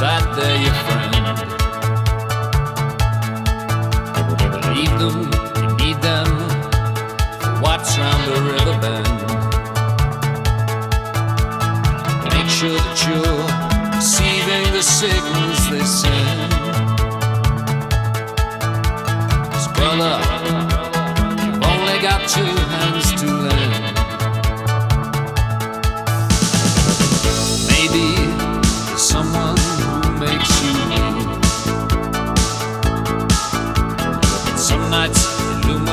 that they're your friend. You believe them, you need them what's round the river bend. Make sure that you're receiving the signals they send. 'Cause brother, you've only got two hands to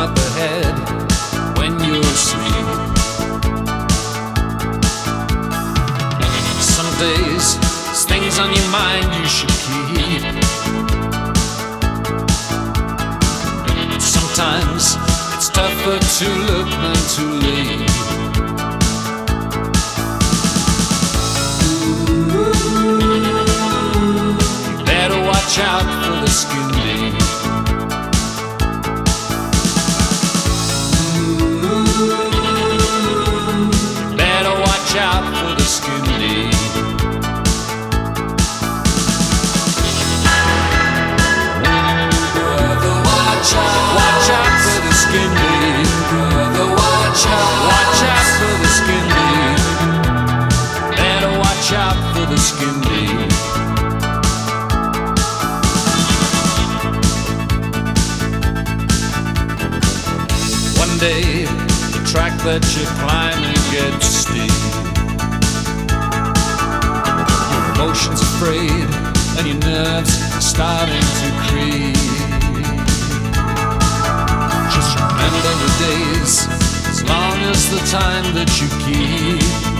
loom up ahead when you're asleep. Some days things on your mind you should keep. Sometimes it's tougher to look than to leave. One day, the track that you're gets steep. Your emotions and your nerves starting to creep. Just remember the days, as long as the time that you keep.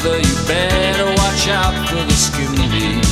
brother, you better watch out for the skin